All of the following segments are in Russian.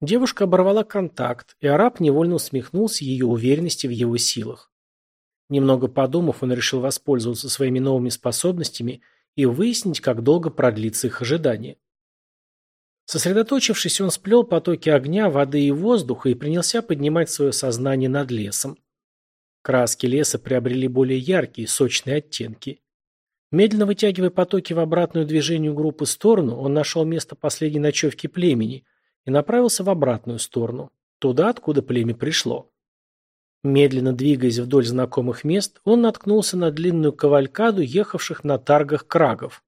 Девушка оборвала контакт, и араб невольно усмехнулся ее уверенности в его силах. Немного подумав, он решил воспользоваться своими новыми способностями и выяснить, как долго продлится их ожидание. Сосредоточившись, он сплел потоки огня, воды и воздуха и принялся поднимать свое сознание над лесом. Краски леса приобрели более яркие, сочные оттенки. Медленно вытягивая потоки в обратную движению группы сторону, он нашел место последней ночевки племени и направился в обратную сторону, туда, откуда племя пришло. Медленно двигаясь вдоль знакомых мест, он наткнулся на длинную кавалькаду ехавших на таргах крагов.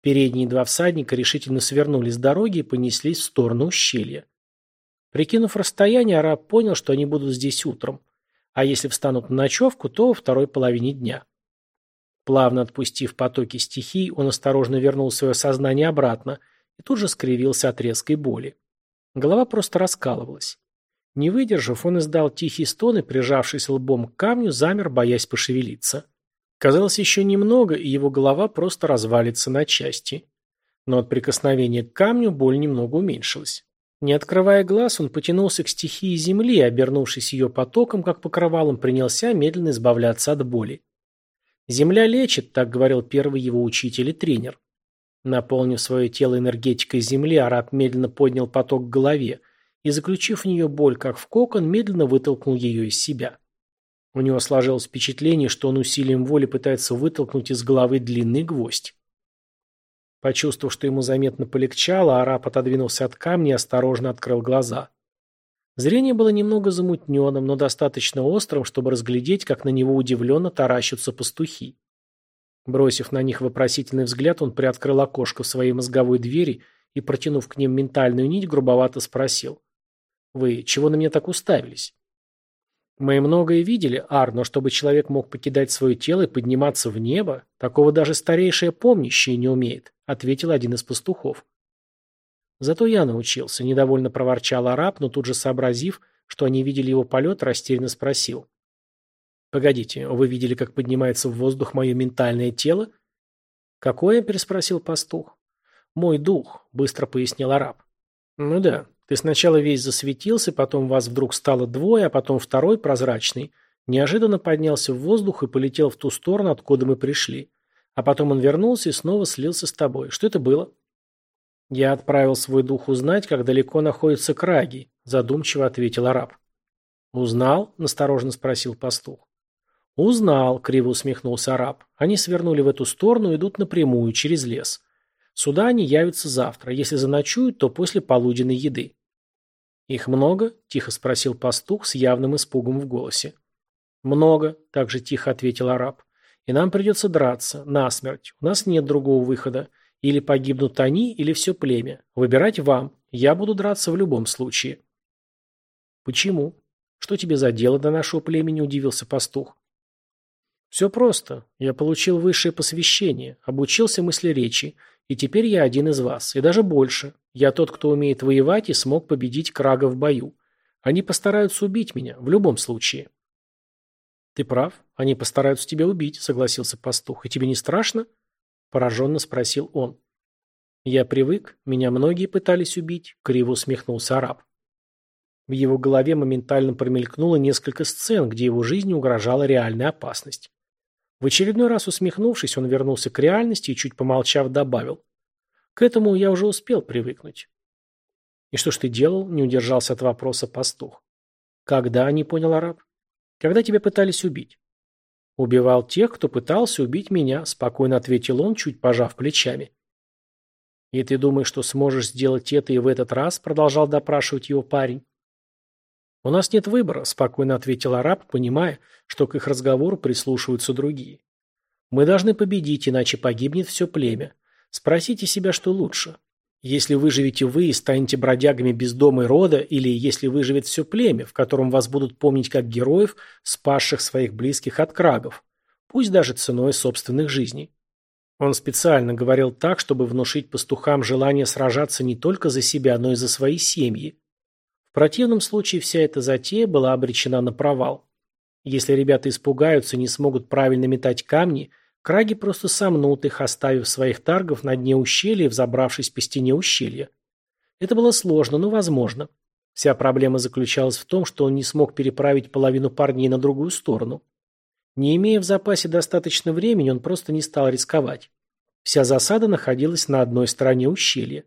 Передние два всадника решительно свернули с дороги и понеслись в сторону ущелья. Прикинув расстояние, араб понял, что они будут здесь утром, а если встанут на ночевку, то во второй половине дня. Плавно отпустив потоки стихий, он осторожно вернул свое сознание обратно и тут же скривился от резкой боли. Голова просто раскалывалась. Не выдержав, он издал тихий стон и, прижавшись лбом к камню, замер, боясь пошевелиться. Казалось, еще немного, и его голова просто развалится на части. Но от прикосновения к камню боль немного уменьшилась. Не открывая глаз, он потянулся к стихии земли, обернувшись ее потоком, как покрывалом, принялся медленно избавляться от боли. «Земля лечит», — так говорил первый его учитель и тренер. Наполнив свое тело энергетикой земли, араб медленно поднял поток к голове и, заключив в нее боль, как в кокон, медленно вытолкнул ее из себя. У него сложилось впечатление, что он усилием воли пытается вытолкнуть из головы длинный гвоздь. Почувствовав, что ему заметно полегчало, араб отодвинулся от камня и осторожно открыл глаза. Зрение было немного замутненным, но достаточно острым, чтобы разглядеть, как на него удивленно таращатся пастухи. Бросив на них вопросительный взгляд, он приоткрыл окошко в своей мозговой двери и, протянув к ним ментальную нить, грубовато спросил. «Вы чего на меня так уставились?» «Мы многое видели, Ар, но чтобы человек мог покидать свое тело и подниматься в небо, такого даже старейшее помнящее не умеет», ответил один из пастухов. «Зато я научился», — недовольно проворчал араб, но тут же сообразив, что они видели его полет, растерянно спросил. «Погодите, вы видели, как поднимается в воздух мое ментальное тело?» «Какое?» – переспросил пастух. «Мой дух», – быстро пояснил араб. «Ну да, ты сначала весь засветился, потом вас вдруг стало двое, а потом второй, прозрачный, неожиданно поднялся в воздух и полетел в ту сторону, откуда мы пришли. А потом он вернулся и снова слился с тобой. Что это было?» «Я отправил свой дух узнать, как далеко находятся краги», – задумчиво ответил араб. «Узнал?» – настороженно спросил пастух. «Узнал», — криво усмехнулся араб. «Они свернули в эту сторону и идут напрямую, через лес. Сюда они явятся завтра. Если заночуют, то после полуденной еды». «Их много?» — тихо спросил пастух с явным испугом в голосе. «Много», — также тихо ответил араб. «И нам придется драться, насмерть. У нас нет другого выхода. Или погибнут они, или все племя. Выбирать вам. Я буду драться в любом случае». «Почему? Что тебе за дело до нашего племени?» – удивился пастух. Все просто. Я получил высшее посвящение, обучился мыслеречи, и теперь я один из вас, и даже больше. Я тот, кто умеет воевать и смог победить Крага в бою. Они постараются убить меня, в любом случае. Ты прав, они постараются тебя убить, согласился пастух. И тебе не страшно? Пораженно спросил он. Я привык, меня многие пытались убить, криво усмехнулся араб. В его голове моментально промелькнуло несколько сцен, где его жизни угрожала реальная опасность. В очередной раз усмехнувшись, он вернулся к реальности и, чуть помолчав, добавил. К этому я уже успел привыкнуть. И что ж ты делал? Не удержался от вопроса пастух. Когда, не понял араб. Когда тебя пытались убить? Убивал тех, кто пытался убить меня, спокойно ответил он, чуть пожав плечами. И ты думаешь, что сможешь сделать это и в этот раз? Продолжал допрашивать его парень. «У нас нет выбора», – спокойно ответил араб, понимая, что к их разговору прислушиваются другие. «Мы должны победить, иначе погибнет все племя. Спросите себя, что лучше. Если выживете вы и станете бродягами без дома и рода, или если выживет все племя, в котором вас будут помнить как героев, спасших своих близких от крагов, пусть даже ценой собственных жизней». Он специально говорил так, чтобы внушить пастухам желание сражаться не только за себя, но и за свои семьи. Противном случае вся эта затея была обречена на провал. Если ребята испугаются и не смогут правильно метать камни, краги просто сомнут их, оставив своих таргов на дне ущелья взобравшись по стене ущелья. Это было сложно, но возможно. Вся проблема заключалась в том, что он не смог переправить половину парней на другую сторону. Не имея в запасе достаточно времени, он просто не стал рисковать. Вся засада находилась на одной стороне ущелья.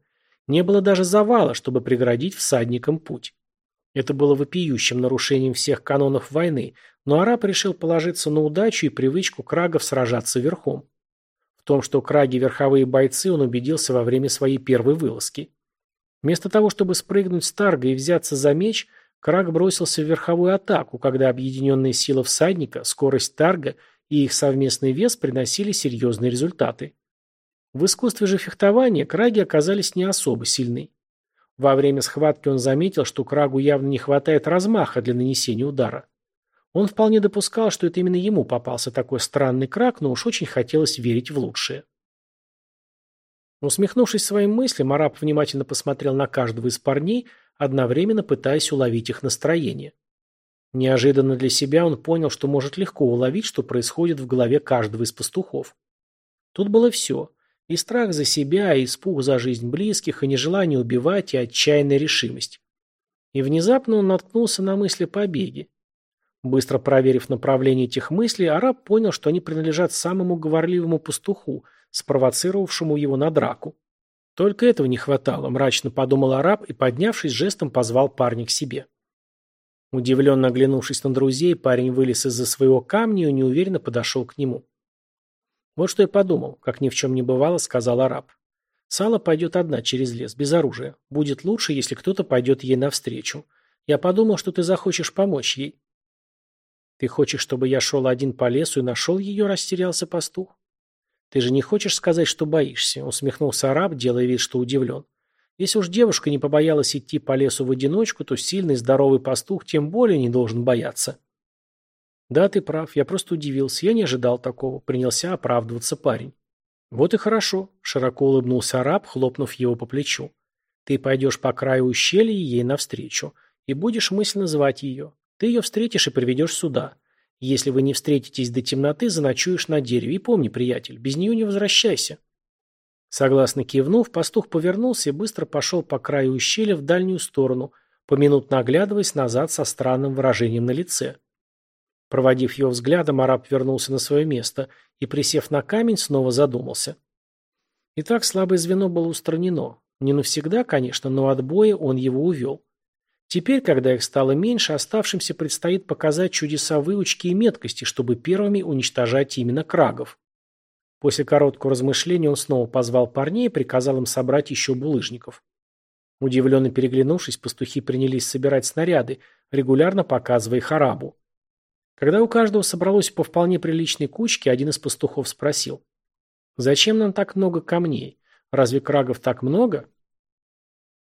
Не было даже завала, чтобы преградить всадникам путь. Это было вопиющим нарушением всех канонов войны, но араб решил положиться на удачу и привычку крагов сражаться верхом. В том, что краги – верховые бойцы, он убедился во время своей первой вылазки. Вместо того, чтобы спрыгнуть с тарга и взяться за меч, краг бросился в верховую атаку, когда объединенные силы всадника, скорость тарга и их совместный вес приносили серьезные результаты. В искусстве же фехтования краги оказались не особо сильны. Во время схватки он заметил, что Крагу явно не хватает размаха для нанесения удара. Он вполне допускал, что это именно ему попался такой странный крак, но уж очень хотелось верить в лучшее. Усмехнувшись своим мыслям, араб внимательно посмотрел на каждого из парней, одновременно пытаясь уловить их настроение. Неожиданно для себя он понял, что может легко уловить, что происходит в голове каждого из пастухов. Тут было все. И страх за себя, и испуг за жизнь близких, и нежелание убивать, и отчаянная решимость. И внезапно он наткнулся на мысли о побеге. Быстро проверив направление этих мыслей, араб понял, что они принадлежат самому говорливому пастуху, спровоцировавшему его на драку. Только этого не хватало, мрачно подумал араб и, поднявшись, жестом позвал парня к себе. Удивленно оглянувшись на друзей, парень вылез из-за своего камня и неуверенно подошел к нему. «Вот что я подумал», — как ни в чем не бывало, сказал араб. «Сала пойдет одна через лес, без оружия. Будет лучше, если кто-то пойдет ей навстречу. Я подумал, что ты захочешь помочь ей». «Ты хочешь, чтобы я шел один по лесу и нашел ее?» — растерялся пастух. «Ты же не хочешь сказать, что боишься?» — усмехнулся араб, делая вид, что удивлен. «Если уж девушка не побоялась идти по лесу в одиночку, то сильный, здоровый пастух тем более не должен бояться». «Да, ты прав, я просто удивился, я не ожидал такого», — принялся оправдываться парень. «Вот и хорошо», — широко улыбнулся араб, хлопнув его по плечу. «Ты пойдешь по краю ущелья ей навстречу, и будешь мысленно звать ее. Ты ее встретишь и приведешь сюда. Если вы не встретитесь до темноты, заночуешь на дереве. И помни, приятель, без нее не возвращайся». Согласно кивнув, пастух повернулся и быстро пошел по краю ущелья в дальнюю сторону, поминутно оглядываясь назад со странным выражением на лице. Проводив его взглядом, араб вернулся на свое место и, присев на камень, снова задумался. Итак, слабое звено было устранено. Не навсегда, конечно, но от боя он его увел. Теперь, когда их стало меньше, оставшимся предстоит показать чудеса выучки и меткости, чтобы первыми уничтожать именно крагов. После короткого размышления он снова позвал парней и приказал им собрать еще булыжников. Удивленно переглянувшись, пастухи принялись собирать снаряды, регулярно показывая их арабу. Когда у каждого собралось по вполне приличной кучке, один из пастухов спросил. «Зачем нам так много камней? Разве крагов так много?»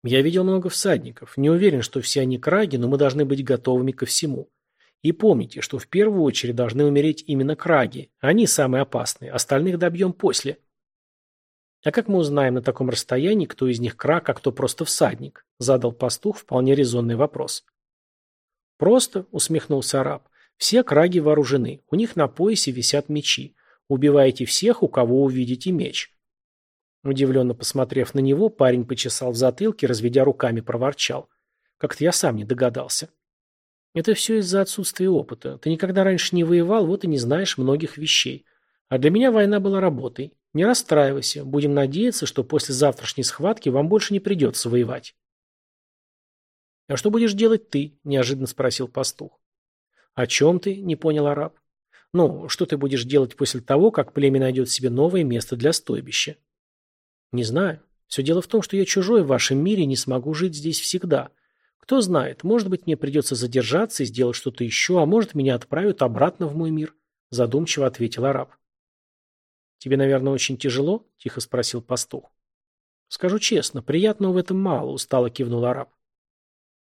«Я видел много всадников. Не уверен, что все они краги, но мы должны быть готовыми ко всему. И помните, что в первую очередь должны умереть именно краги. Они самые опасные, остальных добьем после». «А как мы узнаем на таком расстоянии, кто из них краг, а кто просто всадник?» – задал пастух вполне резонный вопрос. «Просто», – усмехнулся араб, все краги вооружены, у них на поясе висят мечи. Убивайте всех, у кого увидите меч. Удивленно посмотрев на него, парень почесал в затылке, разведя руками, проворчал. Как-то я сам не догадался. Это все из-за отсутствия опыта. Ты никогда раньше не воевал, вот и не знаешь многих вещей. А для меня война была работой. Не расстраивайся. Будем надеяться, что после завтрашней схватки вам больше не придется воевать. «А что будешь делать ты?» – неожиданно спросил пастух. «О чем ты?» – не понял араб. «Ну, что ты будешь делать после того, как племя найдет себе новое место для стойбища?» «Не знаю. Все дело в том, что я чужой в вашем мире и не смогу жить здесь всегда. Кто знает, может быть, мне придется задержаться и сделать что-то еще, а может, меня отправят обратно в мой мир», – задумчиво ответил араб. «Тебе, наверное, очень тяжело?» – тихо спросил пастух. «Скажу честно, приятного в этом мало», – устало кивнул араб.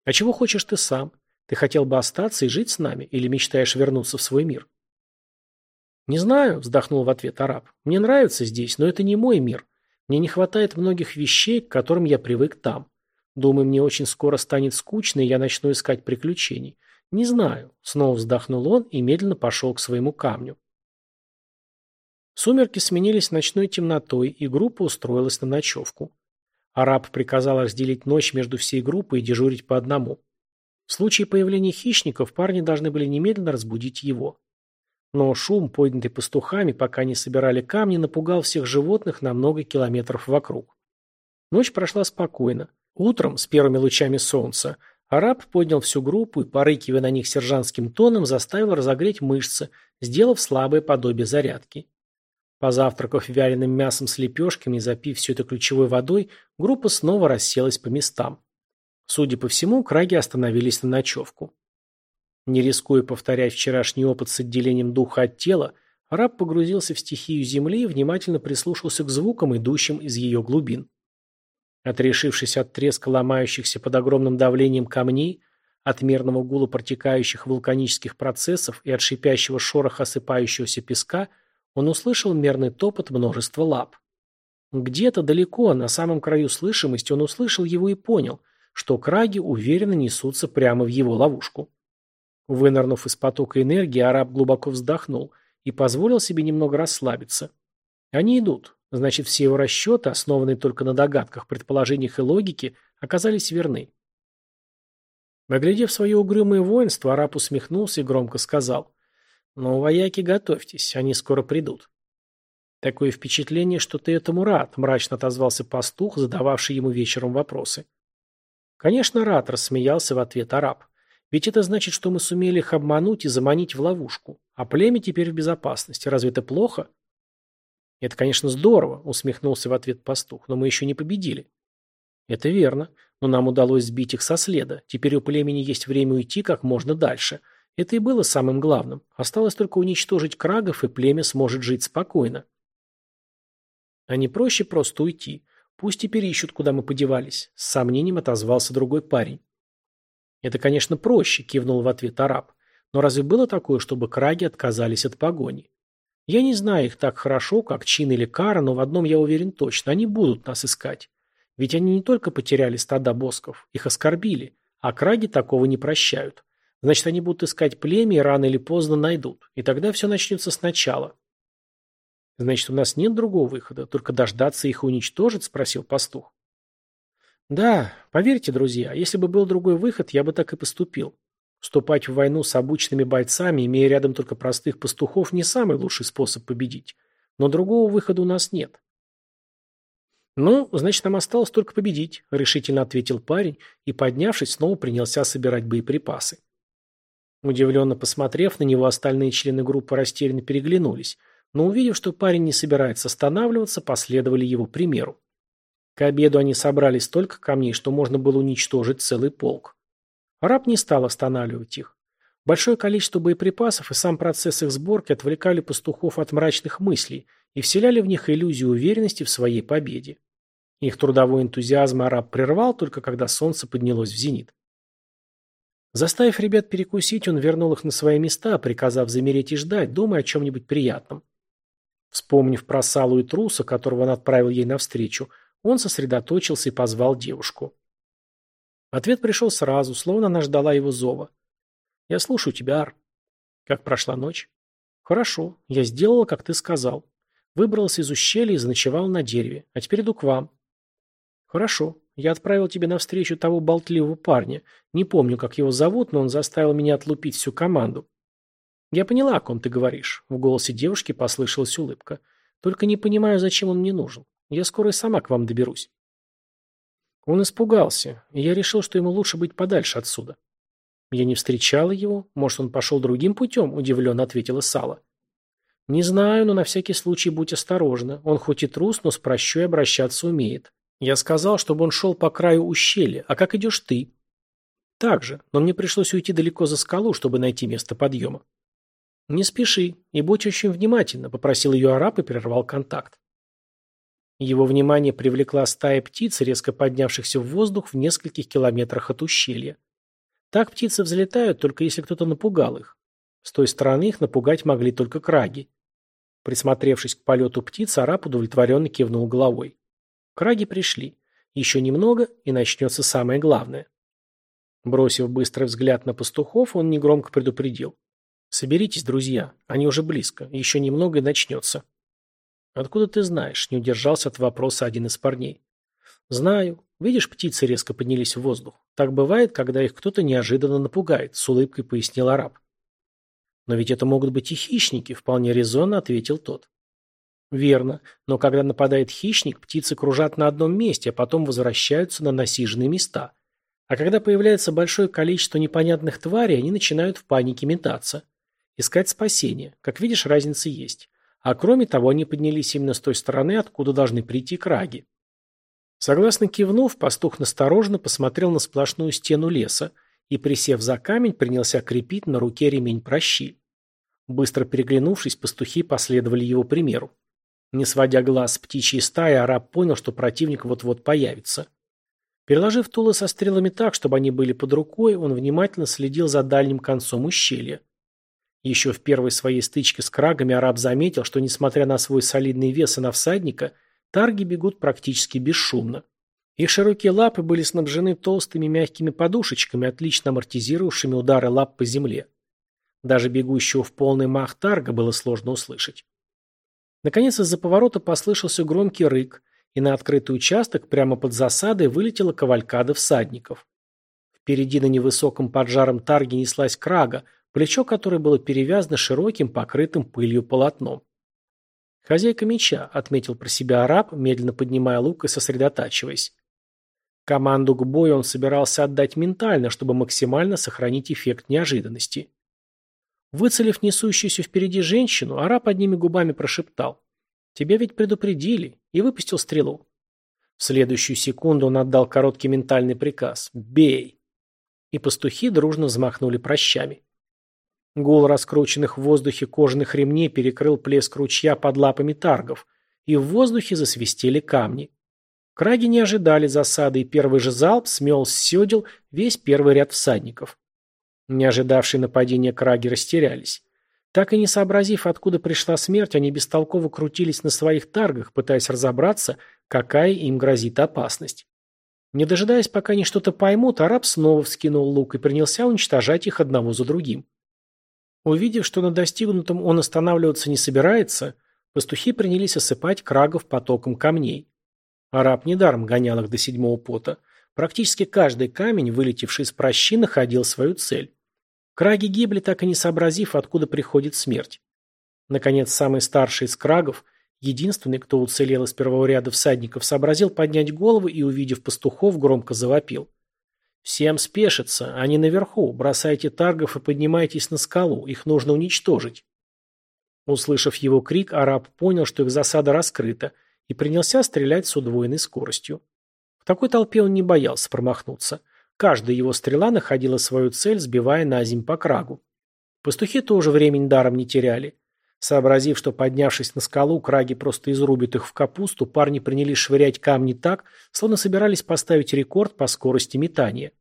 «А чего хочешь ты сам? Ты хотел бы остаться и жить с нами, или мечтаешь вернуться в свой мир? Не знаю, вздохнул в ответ араб. Мне нравится здесь, но это не мой мир. Мне не хватает многих вещей, к которым я привык там. Думаю, мне очень скоро станет скучно, и я начну искать приключений. Не знаю. Снова вздохнул он и медленно пошел к своему камню. Сумерки сменились ночной темнотой, и группа устроилась на ночевку. Араб приказал разделить ночь между всей группой и дежурить по одному. В случае появления хищников парни должны были немедленно разбудить его. Но шум, поднятый пастухами, пока они собирали камни, напугал всех животных на много километров вокруг. Ночь прошла спокойно. Утром, с первыми лучами солнца, араб поднял всю группу и, порыкивая на них сержантским тоном, заставил разогреть мышцы, сделав слабое подобие зарядки. Позавтракав вяленым мясом с лепешками и запив все это ключевой водой, группа снова расселась по местам. Судя по всему, краги остановились на ночевку. Не рискуя повторять вчерашний опыт с отделением духа от тела, раб погрузился в стихию земли и внимательно прислушался к звукам, идущим из ее глубин. Отрешившись от треска ломающихся под огромным давлением камней, от мерного гула протекающих вулканических процессов и от шипящего шороха осыпающегося песка, он услышал мерный топот множества лап. Где-то далеко, на самом краю слышимости, он услышал его и понял, что краги уверенно несутся прямо в его ловушку. Вынырнув из потока энергии, араб глубоко вздохнул и позволил себе немного расслабиться. Они идут. Значит, все его расчеты, основанные только на догадках, предположениях и логике, оказались верны. Оглядев свое угрюмое воинство, араб усмехнулся и громко сказал. «Ну, вояки, готовьтесь, они скоро придут». «Такое впечатление, что ты этому рад», – мрачно отозвался пастух, задававший ему вечером вопросы. «Конечно, рад», – рассмеялся в ответ араб. Ведь это значит, что мы сумели их обмануть и заманить в ловушку. А племя теперь в безопасности. Разве это плохо? Это, конечно, здорово, усмехнулся в ответ пастух, но мы еще не победили. Это верно, но нам удалось сбить их со следа. Теперь у племени есть время уйти как можно дальше. Это и было самым главным. Осталось только уничтожить крагов, и племя сможет жить спокойно. А не проще просто уйти. Пусть теперь ищут, куда мы подевались. С сомнением отозвался другой парень. «Это, конечно, проще», – кивнул в ответ араб. «Но разве было такое, чтобы краги отказались от погони? Я не знаю их так хорошо, как Чин или Кара, но в одном я уверен точно – они будут нас искать. Ведь они не только потеряли стада босков, их оскорбили, а краги такого не прощают. Значит, они будут искать племя и рано или поздно найдут. И тогда все начнется сначала». «Значит, у нас нет другого выхода, только дождаться их и уничтожить?» – спросил пастух. Да, поверьте, друзья, если бы был другой выход, я бы так и поступил. Вступать в войну с обученными бойцами, имея рядом только простых пастухов, не самый лучший способ победить. Но другого выхода у нас нет. «Ну, значит, нам осталось только победить», – решительно ответил парень и, поднявшись, снова принялся собирать боеприпасы. Удивленно посмотрев на него, остальные члены группы растерянно переглянулись, но увидев, что парень не собирается останавливаться, последовали его примеру. К обеду они собрали столько камней, что можно было уничтожить целый полк. Араб не стал останавливать их. Большое количество боеприпасов и сам процесс их сборки отвлекали пастухов от мрачных мыслей и вселяли в них иллюзию уверенности в своей победе. Их трудовой энтузиазм араб прервал только когда солнце поднялось в зенит. Заставив ребят перекусить, он вернул их на свои места, приказав замереть и ждать, думая о чем-нибудь приятном. Вспомнив про Салу и Труса, которого он отправил ей навстречу, он сосредоточился и позвал девушку. Ответ пришел сразу, словно она ждала его зова. «Я слушаю тебя, Ар». «Как прошла ночь?» «Хорошо. Я сделала, как ты сказал. Выбрался из ущелья и заночевал на дереве. А теперь иду к вам». «Хорошо. Я отправил тебе навстречу того болтливого парня. Не помню, как его зовут, но он заставил меня отлупить всю команду». «Я поняла, о ком ты говоришь». В голосе девушки послышалась улыбка. «Только не понимаю, зачем он мне нужен. Я скоро и сама к вам доберусь. Он испугался, и я решил, что ему лучше быть подальше отсюда. Я не встречала его, может, он пошел другим путем, удивленно ответила Сала. Не знаю, но на всякий случай будь осторожна. Он хоть и трус, но с прощой обращаться умеет. Я сказал, чтобы он шел по краю ущелья. А как идешь ты? Так же, но мне пришлось уйти далеко за скалу, чтобы найти место подъема. Не спеши и будь очень внимательна, попросил ее араб и прервал контакт. Его внимание привлекла стая птиц, резко поднявшихся в воздух в нескольких километрах от ущелья. Так птицы взлетают, только если кто-то напугал их. С той стороны их напугать могли только краги. Присмотревшись к полету птиц, араб удовлетворенно кивнул головой. Краги пришли. Еще немного, и начнется самое главное. Бросив быстрый взгляд на пастухов, он негромко предупредил. «Соберитесь, друзья, они уже близко, еще немного и начнется». «Откуда ты знаешь?» – не удержался от вопроса один из парней. Знаю. Видишь, птицы резко поднялись в воздух. Так бывает, когда их кто-то неожиданно напугает, с улыбкой пояснил араб. Но ведь это могут быть и хищники, вполне резонно ответил тот. Верно, но когда нападает хищник, птицы кружат на одном месте, а потом возвращаются на насиженные места. А когда появляется большое количество непонятных тварей, они начинают в панике метаться. Искать спасение. Как видишь, разница есть. А кроме того, они поднялись именно с той стороны, откуда должны прийти краги. Согласно кивнув, пастух настороженно посмотрел на сплошную стену леса и, присев за камень, принялся крепить на руке ремень прощи. Быстро переглянувшись, пастухи последовали его примеру. Не сводя глаз с птичьей стаи, араб понял, что противник вот-вот появится. Переложив тулы со стрелами так, чтобы они были под рукой, он внимательно следил за дальним концом ущелья. Еще в первой своей стычке с крагами араб заметил, что, несмотря на свой солидный вес и на всадника, тарги бегут практически бесшумно. Их широкие лапы были снабжены толстыми мягкими подушечками, отлично амортизировавшими удары лап по земле. Даже бегущего в полный мах тарга было сложно услышать. Наконец из-за поворота послышался громкий рык, и на открытый участок прямо под засадой вылетела кавалькада всадников. Впереди на невысоком поджаром тарге неслась крага, плечо которой было перевязано широким, покрытым пылью полотном. «Хозяйка меча», — отметил про себя араб, медленно поднимая лук и сосредотачиваясь. Команду к бою он собирался отдать ментально, чтобы максимально сохранить эффект неожиданности. Выцелив несущуюся впереди женщину, араб одними губами прошептал. «Тебя ведь предупредили», и выпустил стрелу. В следующую секунду он отдал короткий ментальный приказ «Бей!» И пастухи дружно взмахнули прощами. Гул раскрученных в воздухе кожаных ремней перекрыл плеск ручья под лапами таргов, и в воздухе засвистели камни. Краги не ожидали засады, и первый же залп смел с седел весь первый ряд всадников. Не ожидавшие нападения краги растерялись. Так и не сообразив, откуда пришла смерть, они бестолково крутились на своих таргах, пытаясь разобраться, какая им грозит опасность. Не дожидаясь, пока они что-то поймут, араб снова вскинул лук и принялся уничтожать их одного за другим. Увидев, что на достигнутом он останавливаться не собирается, пастухи принялись осыпать крагов потоком камней. Араб недаром гонял их до седьмого пота. Практически каждый камень, вылетевший из прощи, находил свою цель. Краги гибли, так и не сообразив, откуда приходит смерть. Наконец, самый старший из крагов, единственный, кто уцелел из первого ряда всадников, сообразил поднять голову и, увидев пастухов, громко завопил. «Всем спешиться, они наверху, бросайте таргов и поднимайтесь на скалу, их нужно уничтожить». Услышав его крик, араб понял, что их засада раскрыта, и принялся стрелять с удвоенной скоростью. В такой толпе он не боялся промахнуться. Каждая его стрела находила свою цель, сбивая на земь по крагу. Пастухи тоже времени даром не теряли. Сообразив, что поднявшись на скалу, краги просто изрубят их в капусту, парни принялись швырять камни так, словно собирались поставить рекорд по скорости метания.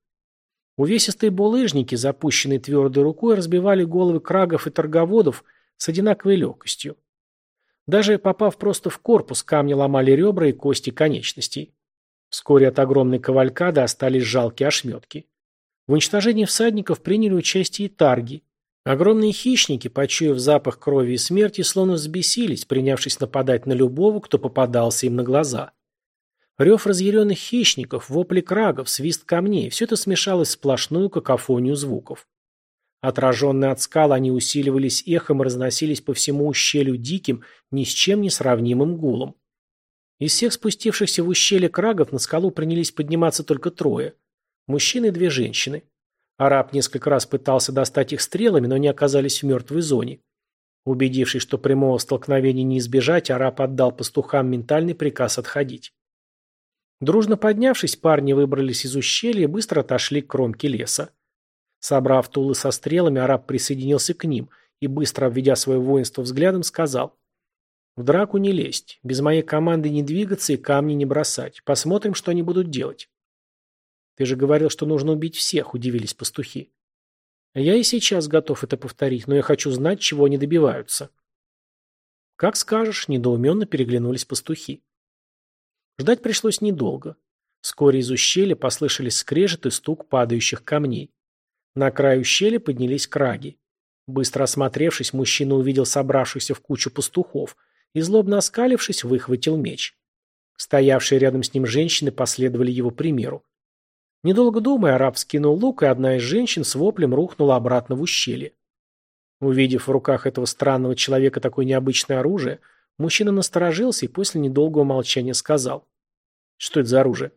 Увесистые булыжники, запущенные твердой рукой, разбивали головы крагов и торговодов с одинаковой легкостью. Даже попав просто в корпус, камни ломали ребра и кости конечностей. Вскоре от огромной кавалькады остались жалкие ошметки. В уничтожении всадников приняли участие и тарги. Огромные хищники, почуяв запах крови и смерти, словно взбесились, принявшись нападать на любого, кто попадался им на глаза. Рев разъяренных хищников, вопли крагов, свист камней – все это смешалось в сплошную какофонию звуков. Отраженные от скал, они усиливались эхом и разносились по всему ущелью диким, ни с чем не сравнимым гулом. Из всех спустившихся в ущелье крагов на скалу принялись подниматься только трое. Мужчины и две женщины. Араб несколько раз пытался достать их стрелами, но не оказались в мертвой зоне. Убедившись, что прямого столкновения не избежать, араб отдал пастухам ментальный приказ отходить. Дружно поднявшись, парни выбрались из ущелья и быстро отошли к кромке леса. Собрав тулы со стрелами, араб присоединился к ним и, быстро обведя свое воинство взглядом, сказал в драку не лезть, без моей команды не двигаться и камни не бросать. Посмотрим, что они будут делать. Ты же говорил, что нужно убить всех, удивились пастухи. Я и сейчас готов это повторить, но я хочу знать, чего они добиваются. Как скажешь, недоуменно переглянулись пастухи. Ждать пришлось недолго. Вскоре из ущелья послышались скрежет и стук падающих камней. На край ущелья поднялись краги. Быстро осмотревшись, мужчина увидел собравшихся в кучу пастухов – и, злобно оскалившись, выхватил меч. Стоявшие рядом с ним женщины последовали его примеру. Недолго думая, араб скинул лук, и одна из женщин с воплем рухнула обратно в ущелье. Увидев в руках этого странного человека такое необычное оружие, мужчина насторожился и после недолгого молчания сказал. «Что это за оружие?»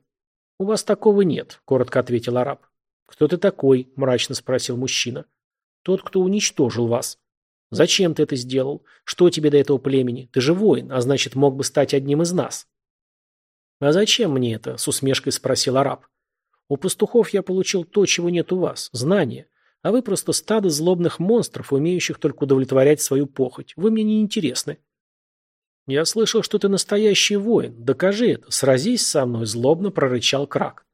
«У вас такого нет», — коротко ответил араб. «Кто ты такой?» — мрачно спросил мужчина. «Тот, кто уничтожил вас». «Зачем ты это сделал? Что тебе до этого племени? Ты же воин, а значит, мог бы стать одним из нас». «А зачем мне это?» — с усмешкой спросил араб. «У пастухов я получил то, чего нет у вас — знания. А вы просто стадо злобных монстров, умеющих только удовлетворять свою похоть. Вы мне не интересны». «Я слышал, что ты настоящий воин. Докажи это. Сразись со мной», — злобно прорычал Крак.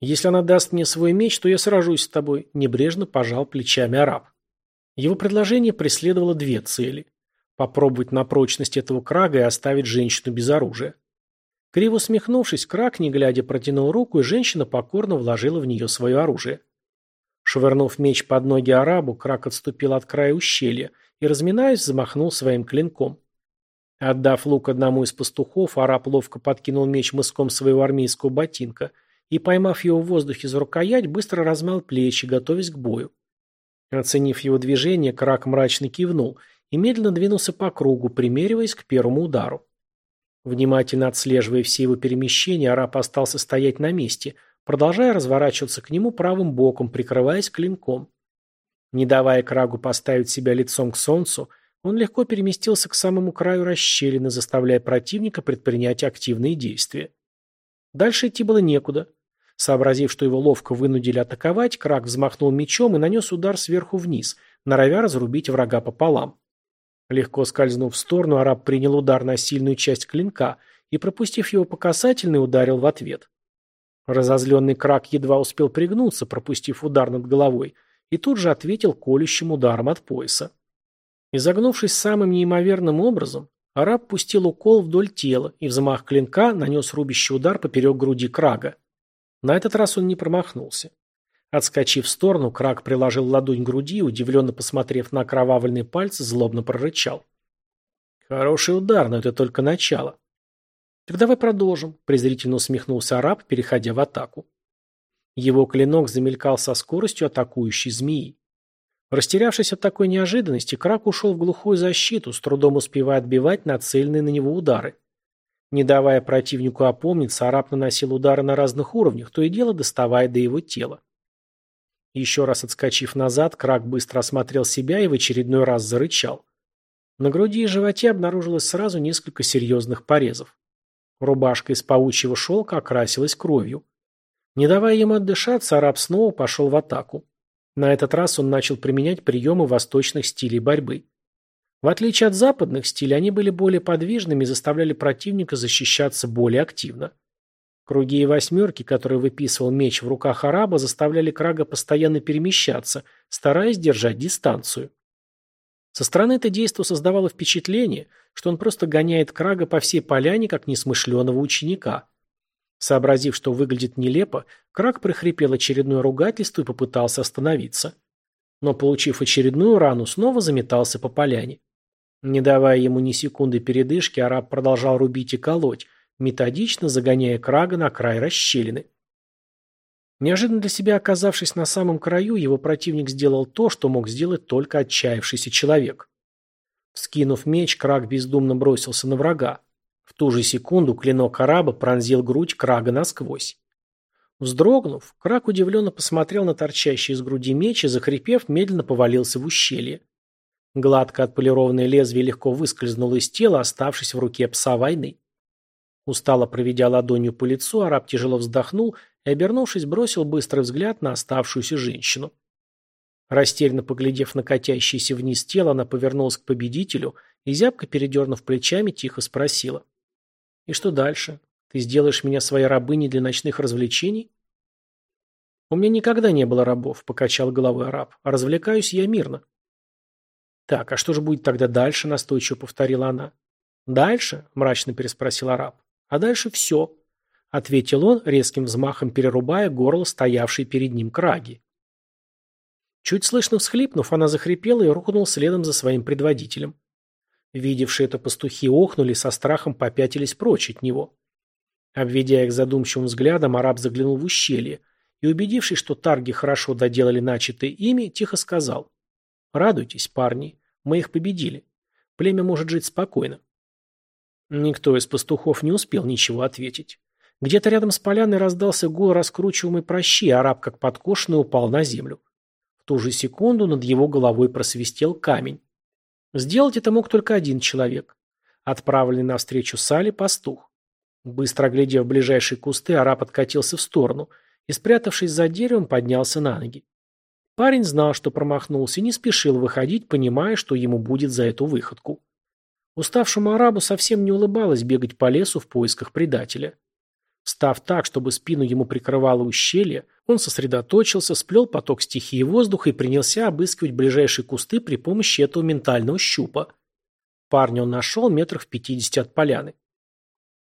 «Если она даст мне свой меч, то я сражусь с тобой», — небрежно пожал плечами араб. Его предложение преследовало две цели. Попробовать на прочность этого крага и оставить женщину без оружия. Криво усмехнувшись, крак, не глядя, протянул руку, и женщина покорно вложила в нее свое оружие. Швырнув меч под ноги арабу, крак отступил от края ущелья и, разминаясь, замахнул своим клинком. Отдав лук одному из пастухов, араб ловко подкинул меч мыском своего армейского ботинка и, поймав его в воздухе за рукоять, быстро размял плечи, готовясь к бою. Оценив его движение, крак мрачно кивнул и медленно двинулся по кругу, примериваясь к первому удару. Внимательно отслеживая все его перемещения, араб остался стоять на месте, продолжая разворачиваться к нему правым боком, прикрываясь клинком. Не давая Крагу поставить себя лицом к солнцу, он легко переместился к самому краю расщелины, заставляя противника предпринять активные действия. Дальше идти было некуда. Сообразив, что его ловко вынудили атаковать, Краг взмахнул мечом и нанес удар сверху вниз, норовя разрубить врага пополам. Легко скользнув в сторону, араб принял удар на сильную часть клинка и, пропустив его по касательной, ударил в ответ. Разозленный крак едва успел пригнуться, пропустив удар над головой, и тут же ответил колющим ударом от пояса. Изогнувшись самым неимоверным образом, араб пустил укол вдоль тела и взмах клинка нанес рубящий удар поперек груди крага. На этот раз он не промахнулся. Отскочив в сторону, Крак приложил ладонь к груди и, удивленно посмотрев на окровавленные пальцы, злобно прорычал. «Хороший удар, но это только начало». «Так давай продолжим», – презрительно усмехнулся араб, переходя в атаку. Его клинок замелькал со скоростью атакующей змеи. Растерявшись от такой неожиданности, Крак ушел в глухую защиту, с трудом успевая отбивать нацеленные на него удары. Не давая противнику опомниться, араб наносил удары на разных уровнях, то и дело доставая до его тела. Еще раз отскочив назад, Крак быстро осмотрел себя и в очередной раз зарычал. На груди и животе обнаружилось сразу несколько серьезных порезов. Рубашка из паучьего шелка окрасилась кровью. Не давая ему отдышаться, араб снова пошел в атаку. На этот раз он начал применять приемы восточных стилей борьбы. В отличие от западных стилей, они были более подвижными и заставляли противника защищаться более активно. Круги и восьмерки, которые выписывал меч в руках араба, заставляли Крага постоянно перемещаться, стараясь держать дистанцию. Со стороны это действо создавало впечатление, что он просто гоняет Крага по всей поляне, как несмышленого ученика. Сообразив, что выглядит нелепо, Краг прихрипел очередное ругательство и попытался остановиться. Но, получив очередную рану, снова заметался по поляне. Не давая ему ни секунды передышки, араб продолжал рубить и колоть, методично загоняя крага на край расщелины. Неожиданно для себя оказавшись на самом краю, его противник сделал то, что мог сделать только отчаявшийся человек. Скинув меч, краг бездумно бросился на врага. В ту же секунду клинок араба пронзил грудь крага насквозь. Вздрогнув, краг удивленно посмотрел на торчащий из груди меч и, захрипев, медленно повалился в ущелье. Гладко отполированное лезвие легко выскользнуло из тела, оставшись в руке пса войны. Устало проведя ладонью по лицу, араб тяжело вздохнул и, обернувшись, бросил быстрый взгляд на оставшуюся женщину. Растерянно поглядев на катящееся вниз тело, она повернулась к победителю и, зябко передернув плечами, тихо спросила. «И что дальше? Ты сделаешь меня своей рабыней для ночных развлечений?» «У меня никогда не было рабов», — покачал головой араб. «А развлекаюсь я мирно». «Так, а что же будет тогда дальше?» — настойчиво повторила она. «Дальше?» — мрачно переспросил араб. А дальше все, ответил он, резким взмахом перерубая горло стоявшей перед ним краги. Чуть слышно всхлипнув, она захрипела и рухнула следом за своим предводителем. Видевшие это пастухи охнули со страхом попятились прочь от него. Обведя их задумчивым взглядом, араб заглянул в ущелье и, убедившись, что тарги хорошо доделали начатое ими, тихо сказал. «Радуйтесь, парни, мы их победили. Племя может жить спокойно». Никто из пастухов не успел ничего ответить. Где-то рядом с поляной раздался гул раскручиваемой прощи, а араб, как подкошенный, упал на землю. В ту же секунду над его головой просвистел камень. Сделать это мог только один человек. Отправленный навстречу Сали пастух. Быстро оглядев ближайшие кусты, араб откатился в сторону и, спрятавшись за деревом, поднялся на ноги. Парень знал, что промахнулся, и не спешил выходить, понимая, что ему будет за эту выходку. Уставшему арабу совсем не улыбалось бегать по лесу в поисках предателя. Став так, чтобы спину ему прикрывало ущелье, он сосредоточился, сплел поток стихии воздуха и принялся обыскивать ближайшие кусты при помощи этого ментального щупа. Парня он нашел метрах в пятидесяти от поляны.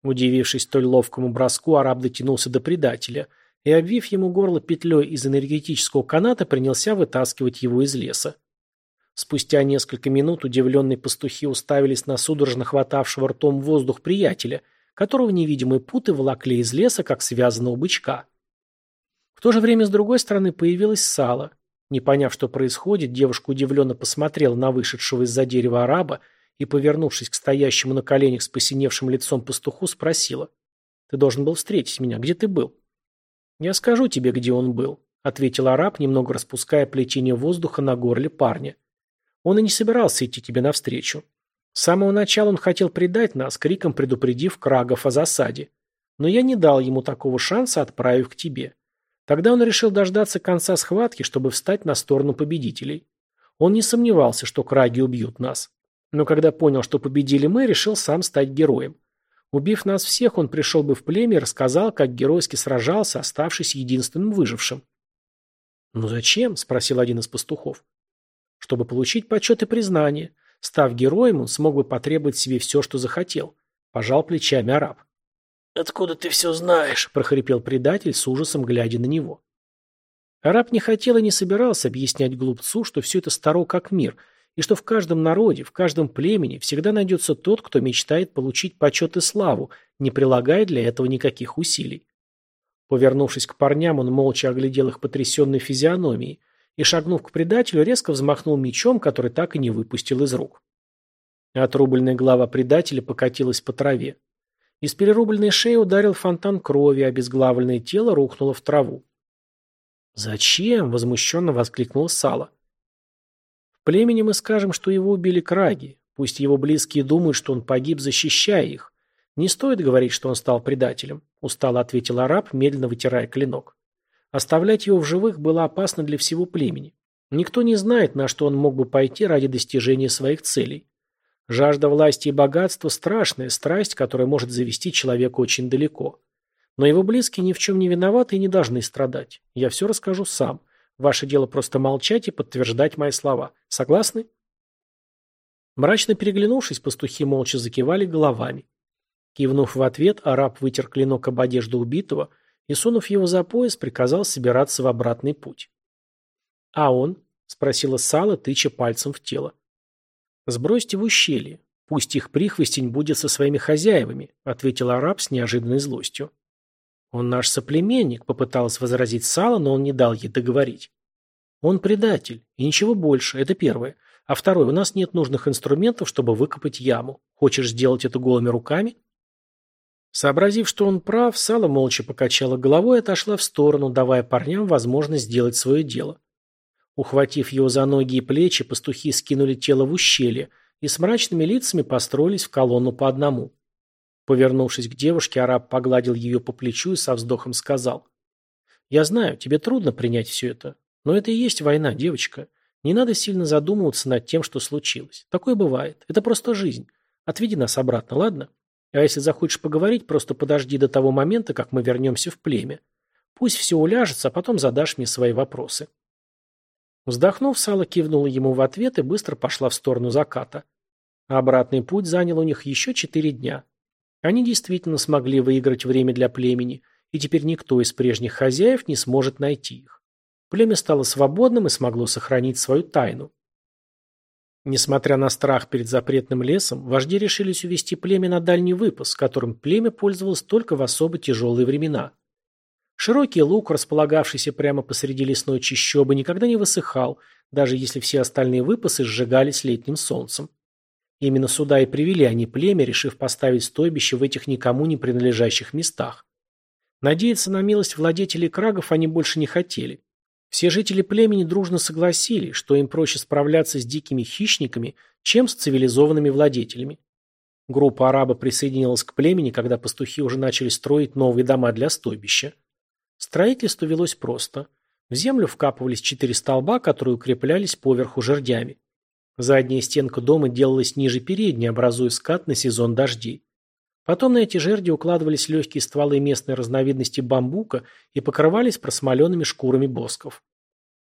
Удивившись столь ловкому броску, араб дотянулся до предателя и, обвив ему горло петлей из энергетического каната, принялся вытаскивать его из леса. Спустя несколько минут удивленные пастухи уставились на судорожно хватавшего ртом воздух приятеля – которого невидимые путы волокли из леса, как связанного бычка. В то же время с другой стороны появилось сало. Не поняв, что происходит, девушка удивленно посмотрела на вышедшего из-за дерева араба и, повернувшись к стоящему на коленях с посиневшим лицом пастуху, спросила. «Ты должен был встретить меня. Где ты был?» «Я скажу тебе, где он был», — ответил араб, немного распуская плетение воздуха на горле парня. «Он и не собирался идти тебе навстречу. С самого начала он хотел предать нас, криком предупредив Крагов о засаде. Но я не дал ему такого шанса, отправив к тебе. Тогда он решил дождаться конца схватки, чтобы встать на сторону победителей. Он не сомневался, что Краги убьют нас. Но когда понял, что победили мы, решил сам стать героем. Убив нас всех, он пришел бы в племя и рассказал, как геройски сражался, оставшись единственным выжившим. «Ну зачем?» – спросил один из пастухов. «Чтобы получить почет и признание. Став героем, он смог бы потребовать себе все, что захотел. Пожал плечами араб. «Откуда ты все знаешь?» – прохрипел предатель с ужасом, глядя на него. Араб не хотел и не собирался объяснять глупцу, что все это старо как мир, и что в каждом народе, в каждом племени всегда найдется тот, кто мечтает получить почет и славу, не прилагая для этого никаких усилий. Повернувшись к парням, он молча оглядел их потрясенной физиономией, и, шагнув к предателю, резко взмахнул мечом, который так и не выпустил из рук. Отрубленная голова предателя покатилась по траве. Из перерубленной шеи ударил фонтан крови, а обезглавленное тело рухнуло в траву. «Зачем?» – возмущенно воскликнул Сало. «В племени мы скажем, что его убили краги. Пусть его близкие думают, что он погиб, защищая их. Не стоит говорить, что он стал предателем», – устало ответил араб, медленно вытирая клинок. Оставлять его в живых было опасно для всего племени. Никто не знает, на что он мог бы пойти ради достижения своих целей. Жажда власти и богатства – страшная страсть, которая может завести человека очень далеко. Но его близкие ни в чем не виноваты и не должны страдать. Я все расскажу сам. Ваше дело просто молчать и подтверждать мои слова. Согласны? Мрачно переглянувшись, пастухи молча закивали головами. Кивнув в ответ, араб вытер клинок об одежду убитого – и, сунув его за пояс, приказал собираться в обратный путь. «А он?» – спросила Сала, тыча пальцем в тело. «Сбросьте в ущелье. Пусть их прихвостень будет со своими хозяевами», – ответил араб с неожиданной злостью. «Он наш соплеменник», – попыталась возразить Сала, но он не дал ей договорить. «Он предатель, и ничего больше, это первое. А второе, у нас нет нужных инструментов, чтобы выкопать яму. Хочешь сделать это голыми руками?» Сообразив, что он прав, Сала молча покачала головой и отошла в сторону, давая парням возможность сделать свое дело. Ухватив его за ноги и плечи, пастухи скинули тело в ущелье и с мрачными лицами построились в колонну по одному. Повернувшись к девушке, араб погладил ее по плечу и со вздохом сказал. «Я знаю, тебе трудно принять все это, но это и есть война, девочка. Не надо сильно задумываться над тем, что случилось. Такое бывает. Это просто жизнь. Отведи нас обратно, ладно?» А если захочешь поговорить, просто подожди до того момента, как мы вернемся в племя. Пусть все уляжется, а потом задашь мне свои вопросы». Вздохнув, Сала кивнула ему в ответ и быстро пошла в сторону заката. обратный путь занял у них еще четыре дня. Они действительно смогли выиграть время для племени, и теперь никто из прежних хозяев не сможет найти их. Племя стало свободным и смогло сохранить свою тайну. Несмотря на страх перед запретным лесом, вожди решились увести племя на дальний выпас, которым племя пользовалось только в особо тяжелые времена. Широкий луг, располагавшийся прямо посреди лесной чащобы, никогда не высыхал, даже если все остальные выпасы сжигались летним солнцем. Именно сюда и привели они племя, решив поставить стойбище в этих никому не принадлежащих местах. Надеяться на милость владетелей крагов они больше не хотели. Все жители племени дружно согласились, что им проще справляться с дикими хищниками, чем с цивилизованными владетелями. Группа араба присоединилась к племени, когда пастухи уже начали строить новые дома для стойбища. Строительство велось просто. В землю вкапывались четыре столба, которые укреплялись поверху жердями. Задняя стенка дома делалась ниже передней, образуя скат на сезон дождей. Потом на эти жерди укладывались легкие стволы местной разновидности бамбука и покрывались просмоленными шкурами босков.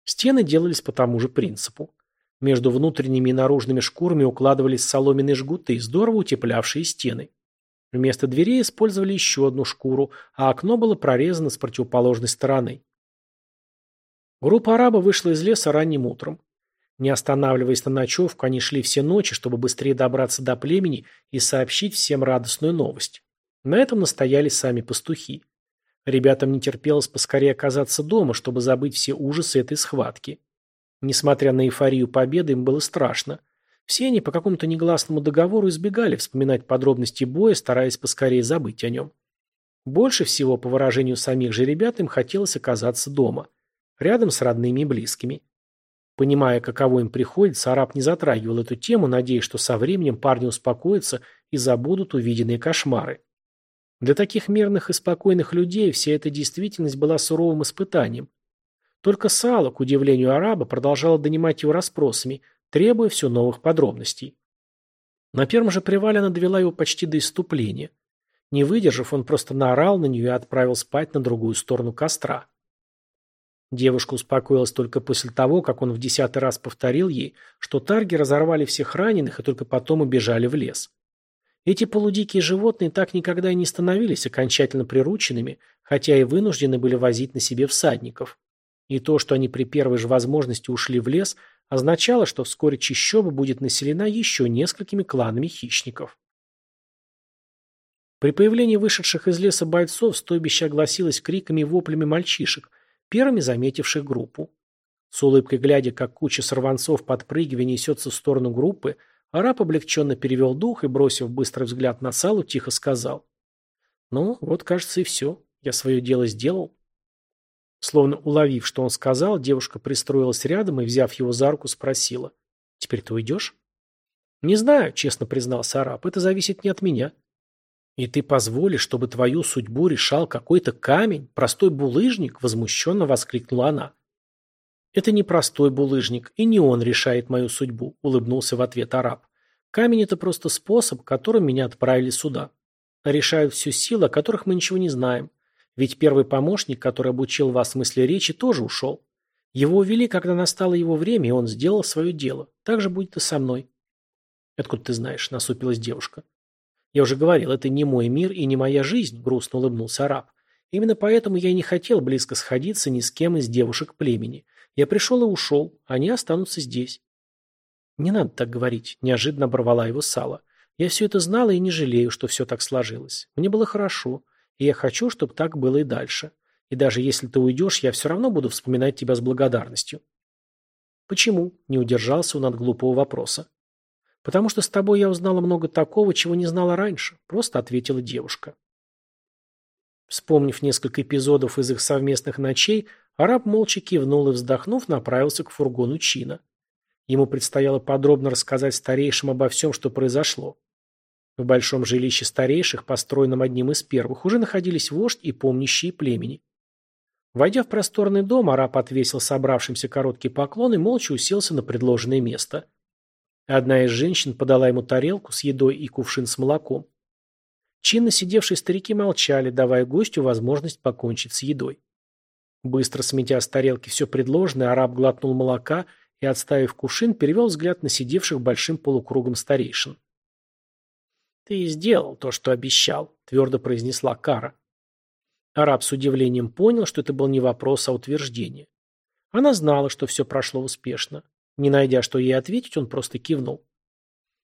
Стены делались по тому же принципу. Между внутренними и наружными шкурами укладывались соломенные жгуты, здорово утеплявшие стены. Вместо дверей использовали еще одну шкуру, а окно было прорезано с противоположной стороны. Группа араба вышла из леса ранним утром. Не останавливаясь на ночевку, они шли все ночи, чтобы быстрее добраться до племени и сообщить всем радостную новость. На этом настояли сами пастухи. Ребятам не терпелось поскорее оказаться дома, чтобы забыть все ужасы этой схватки. Несмотря на эйфорию победы, им было страшно. Все они по какому-то негласному договору избегали вспоминать подробности боя, стараясь поскорее забыть о нем. Больше всего, по выражению самих же ребят, им хотелось оказаться дома, рядом с родными и близкими. Понимая, каково им приходится, араб не затрагивал эту тему, надеясь, что со временем парни успокоятся и забудут увиденные кошмары. Для таких мирных и спокойных людей вся эта действительность была суровым испытанием. Только Сала, к удивлению араба, продолжала донимать его расспросами, требуя все новых подробностей. На первом же привале она довела его почти до иступления. Не выдержав, он просто наорал на нее и отправил спать на другую сторону костра. Девушка успокоилась только после того, как он в десятый раз повторил ей, что тарги разорвали всех раненых и только потом убежали в лес. Эти полудикие животные так никогда и не становились окончательно прирученными, хотя и вынуждены были возить на себе всадников. И то, что они при первой же возможности ушли в лес, означало, что вскоре Чищоба будет населена еще несколькими кланами хищников. При появлении вышедших из леса бойцов стойбище огласилось криками и воплями мальчишек – первыми заметивших группу. С улыбкой глядя, как куча сорванцов подпрыгивая несется в сторону группы, араб облегченно перевел дух и, бросив быстрый взгляд на салу, тихо сказал. «Ну, вот, кажется, и все. Я свое дело сделал». Словно уловив, что он сказал, девушка пристроилась рядом и, взяв его за руку, спросила. «Теперь ты уйдешь?» «Не знаю», — честно признался араб. «Это зависит не от меня». «И ты позволишь, чтобы твою судьбу решал какой-то камень, простой булыжник?» – возмущенно воскликнула она. «Это не простой булыжник, и не он решает мою судьбу», – улыбнулся в ответ араб. «Камень – это просто способ, которым меня отправили сюда. Решают все силы, о которых мы ничего не знаем. Ведь первый помощник, который обучил вас смысле речи, тоже ушел. Его увели, когда настало его время, и он сделал свое дело. Так же будет и со мной». «Откуда ты знаешь?» – насупилась девушка. «Я уже говорил, это не мой мир и не моя жизнь», — грустно улыбнулся араб. «Именно поэтому я не хотел близко сходиться ни с кем из девушек племени. Я пришел и ушел, они останутся здесь». «Не надо так говорить», — неожиданно оборвала его Сала. «Я все это знала и не жалею, что все так сложилось. Мне было хорошо, и я хочу, чтобы так было и дальше. И даже если ты уйдешь, я все равно буду вспоминать тебя с благодарностью». «Почему?» — не удержался он от глупого вопроса. «Потому что с тобой я узнала много такого, чего не знала раньше», – просто ответила девушка. Вспомнив несколько эпизодов из их совместных ночей, араб молча кивнул и, вздохнув, направился к фургону Чина. Ему предстояло подробно рассказать старейшим обо всем, что произошло. В большом жилище старейших, построенном одним из первых, уже находились вождь и помнящие племени. Войдя в просторный дом, араб отвесил собравшимся короткий поклон и молча уселся на предложенное место. Одна из женщин подала ему тарелку с едой и кувшин с молоком. Чинно сидевшие старики молчали, давая гостю возможность покончить с едой. Быстро сметя с тарелки все предложенное, араб глотнул молока и, отставив кувшин, перевел взгляд на сидевших большим полукругом старейшин. «Ты сделал то, что обещал», — твердо произнесла Кара. Араб с удивлением понял, что это был не вопрос, а утверждение. Она знала, что все прошло успешно. Не найдя, что ей ответить, он просто кивнул.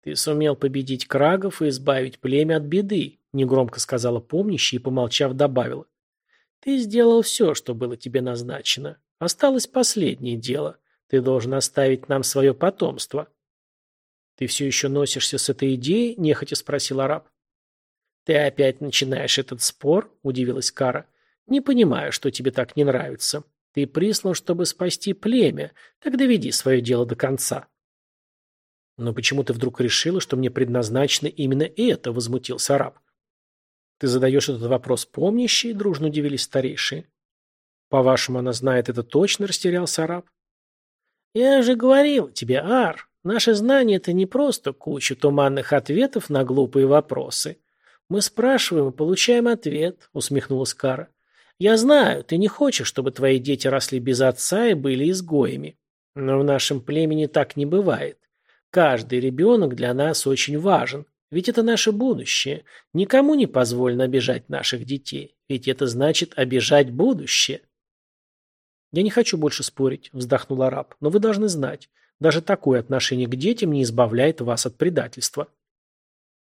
«Ты сумел победить крагов и избавить племя от беды», — негромко сказала помнящая и, помолчав, добавила. «Ты сделал все, что было тебе назначено. Осталось последнее дело. Ты должен оставить нам свое потомство». «Ты все еще носишься с этой идеей?» — нехотя спросил араб. «Ты опять начинаешь этот спор?» — удивилась Кара. «Не понимаю, что тебе так не нравится. Ты прислан, чтобы спасти племя. Так доведи свое дело до конца». «Но почему ты вдруг решила, что мне предназначено именно это?» — возмутился араб. «Ты задаешь этот вопрос помнящий?» — дружно удивились старейшие. «По-вашему, она знает это точно?» — растерялся араб. «Я же говорил тебе, Ар, наше знание — это не просто куча туманных ответов на глупые вопросы. Мы спрашиваем и получаем ответ», — усмехнулась Кара. «Я знаю, ты не хочешь, чтобы твои дети росли без отца и были изгоями. Но в нашем племени так не бывает. Каждый ребенок для нас очень важен, ведь это наше будущее. Никому не позволено обижать наших детей, ведь это значит обижать будущее». «Я не хочу больше спорить», — вздохнул араб, — «но вы должны знать, даже такое отношение к детям не избавляет вас от предательства».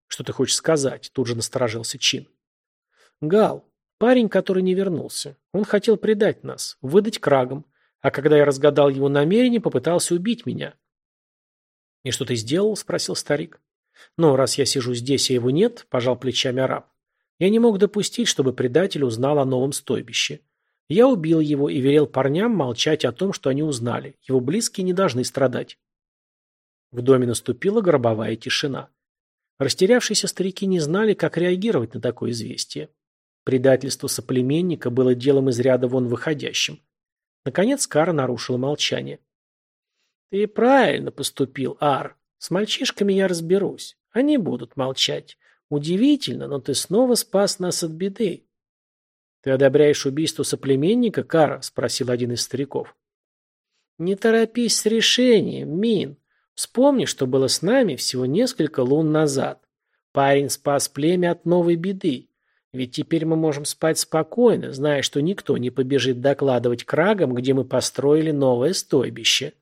«Что ты хочешь сказать?» – тут же насторожился Чин. «Гал, парень, который не вернулся. Он хотел предать нас, выдать крагам, а когда я разгадал его намерение, попытался убить меня». «И что ты сделал?» – спросил старик. «Ну, раз я сижу здесь, а его нет», – пожал плечами араб. «Я не мог допустить, чтобы предатель узнал о новом стойбище. Я убил его и велел парням молчать о том, что они узнали. Его близкие не должны страдать». В доме наступила гробовая тишина. Растерявшиеся старики не знали, как реагировать на такое известие. Предательство соплеменника было делом из ряда вон выходящим. Наконец Кара нарушила молчание. «Ты правильно поступил, Ар. С мальчишками я разберусь. Они будут молчать. Удивительно, но ты снова спас нас от беды». «Ты одобряешь убийство соплеменника, Кара?» – спросил один из стариков. «Не торопись с решением, Мин. Вспомни, что было с нами всего несколько лун назад. Парень спас племя от новой беды. Ведь теперь мы можем спать спокойно, зная, что никто не побежит докладывать крагам, где мы построили новое стойбище.